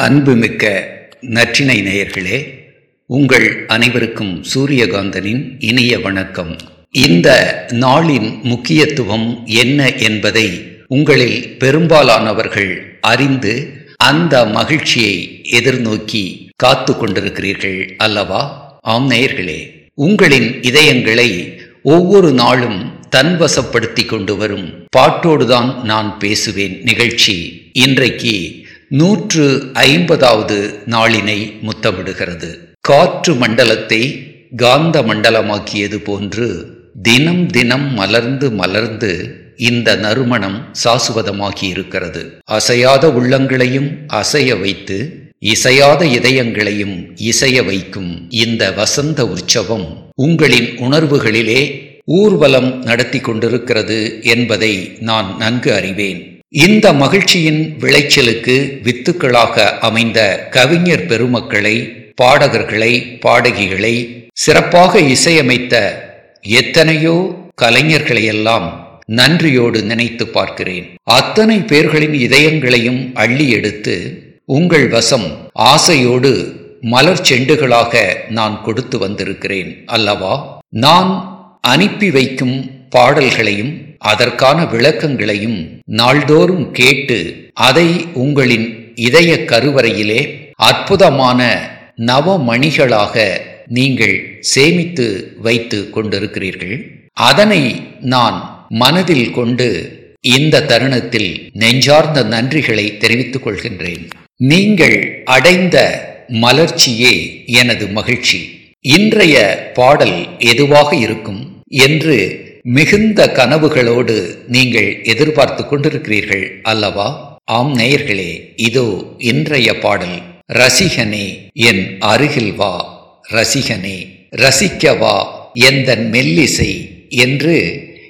அன்புமிக்க நற்றினை நேயர்களே உங்கள் அனைவருக்கும் சூரியகாந்தனின் இனிய வணக்கம். இந்த நாளின் முக்கியத்துவம் என்ன என்பதை உங்களில் பெரும்பாலானவர்கள் அறிந்து அந்த மகிழ்ச்சியை எதிர்நோக்கி காத்து கொண்டிருக்கிறீர்கள் அல்லவா? ஆம் நேயர்களே உங்களின் இதயங்களை ஒவ்வொரு நாளும் தன்வசப்படுத்தி கொண்டு வரும் பாட்டோடுதான் நான் பேசுவேன் நிகழ்ச்சி. இன்றைக்கு நூற்று ஐம்பதாவது நாளினை முத்தமிடுகிறது. காற்று மண்டலத்தை காந்த மண்டலமாக்கியது போன்று தினம் தினம் மலர்ந்து மலர்ந்து இந்த நறுமணம் சாசுவதமாகி இருக்கிறது அசையாத உள்ளங்களையும் அசைய வைத்து இசையாத இதயங்களையும் இசைய வைக்கும் இந்த வசந்த உற்சவம் உங்களின் உணர்வுகளிலே ஊர்வலம் நடத்தி கொண்டிருக்கிறது என்பதை நான் நன்கு அறிவேன். இந்த மகிழ்ச்சியின் விளைச்சலுக்கு வித்துக்களாக அமைந்த கவிஞர் பெருமக்களை பாடகர்களை பாடகிகளை சிறப்பாக இசையமைத்த எத்தனையோ கலைஞர்களையெல்லாம் நன்றியோடு நினைத்து பார்க்கிறேன். அத்தனை பேர்களின் இதயங்களையும் அள்ளி எடுத்து உங்கள் வசம் ஆசையோடு மலர் செண்டுகளாக நான் கொடுத்து வந்திருக்கிறேன் அல்லவா? நான் அனுப்பி வைக்கும் பாடல்களையும் அதற்கான விளக்கங்களையும் நாள்தோறும் கேட்டு அதை உங்களின் இதய கருவறையிலே அற்புதமான நவமணிகளாக நீங்கள் சேமித்து வைத்து கொண்டிருக்கிறீர்கள். அதனை நான் மனதில் கொண்டு இந்த தருணத்தில் நெஞ்சார்ந்த நன்றிகளை தெரிவித்துக் கொள்கின்றேன். நீங்கள் அடைந்த மலர்ச்சியே எனது மகிழ்ச்சி. இன்றைய பாடல் எதுவாக இருக்கும் என்று மிகுந்த கனவுகளோடு நீங்கள் எதிர்பார்த்து கொண்டிருக்கிறீர்கள் அல்லவா? ஆம் நேயர்களே இதோ இன்றைய பாடல் ரசிகனே என் அருகில் வா ரசிகனே ரசிக்க வா எந்த மெல்லிசை என்று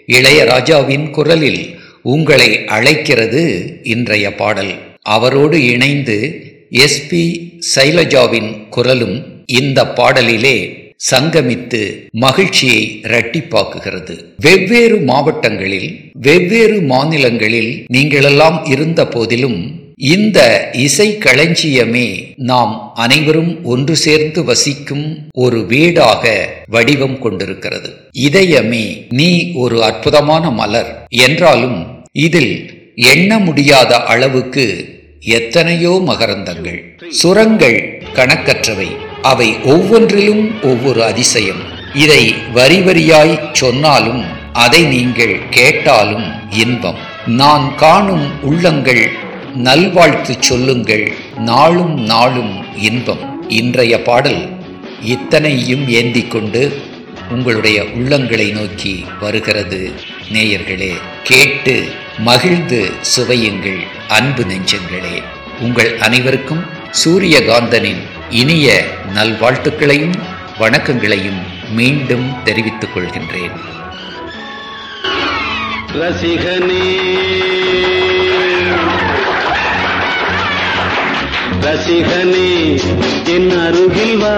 இளையராஜாவின் குரலில் உங்களை அழைக்கிறது இன்றைய பாடல். அவரோடு இணைந்து எஸ்பி சைலஜாவின் குரலும் இந்த பாடலிலே சங்கமித்து மகிழ்ச்சியை இரட்டிப்பாக்குகிறது. வெவ்வேறு மாவட்டங்களில் வெவ்வேறு மாநிலங்களில் நீங்களெல்லாம் இருந்த போதிலும் இந்த இசை களஞ்சியமே நாம் அனைவரும் ஒன்று சேர்ந்து வசிக்கும் ஒரு வீடாக வடிவம் கொண்டிருக்கிறது. இதயமே நீ ஒரு அற்புதமான மலர். என்றாலும் இதில் எண்ண முடியாத அளவுக்கு எத்தனையோ மகரந்தங்கள். சுரங்கள் கணக்கற்றவை. அவை ஒவ்வொன்றிலும் ஒவ்வொரு அதிசயம். இதை வரி வரியாய் சொன்னாலும் அதை நீங்கள் கேட்டாலும் இன்பம். நான் காணும் உள்ளங்கள் நல்வாழ்த்து சொல்லுங்கள் நாளும் நாளும் இன்பம். இன்றைய பாடல் இத்தனையும் ஏந்தி கொண்டு உங்களுடைய உள்ளங்களை நோக்கி வருகிறது. நேயர்களே கேட்டு மகிழ்ந்து சுவையுங்கள். அன்பு நெஞ்சங்களே உங்கள் அனைவருக்கும் சூரியகாந்தனின் இனிய நல்வாழ்த்துக்களையும் வணக்கங்களையும் மீண்டும் தெரிவித்துக் கொள்கின்றேன். ரசிகனே ரசிகனே என் அருகில் வா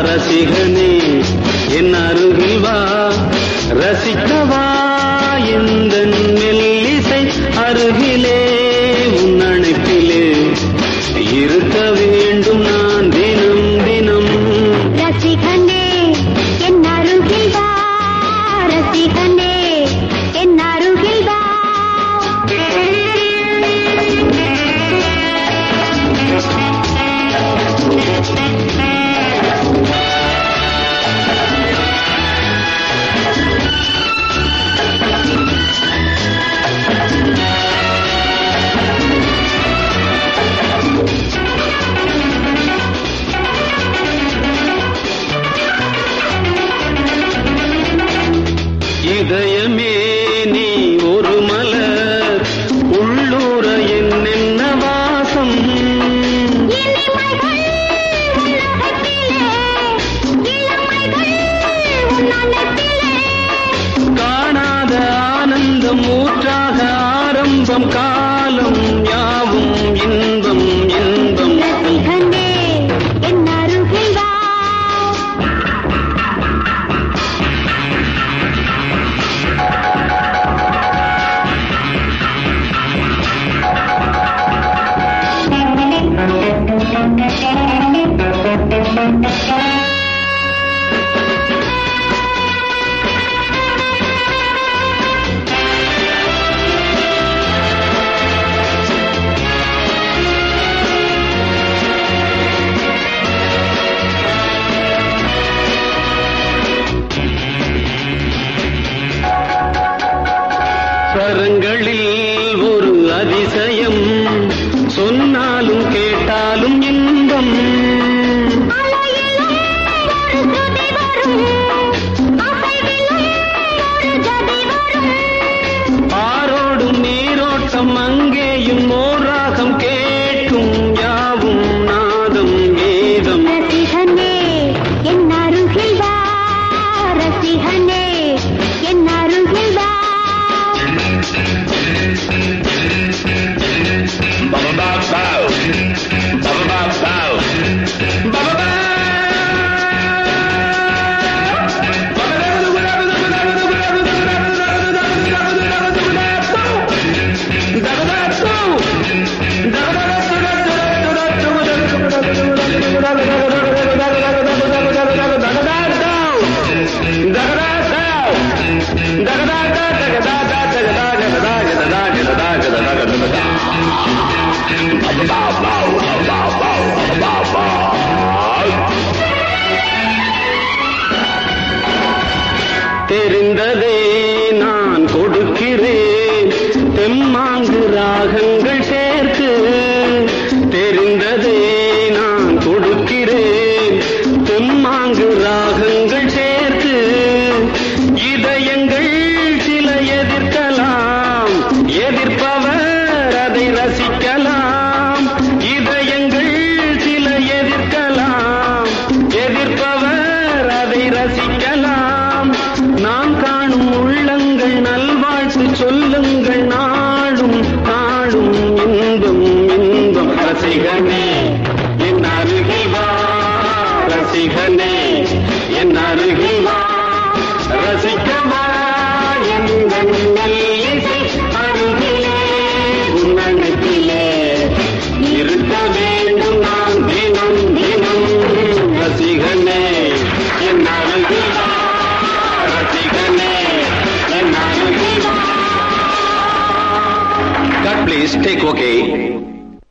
ரசிகனே என் அருகில் வா ரசிக்க இதயமே ஒரு मांग राघंग घने ये नारी की बारसी घने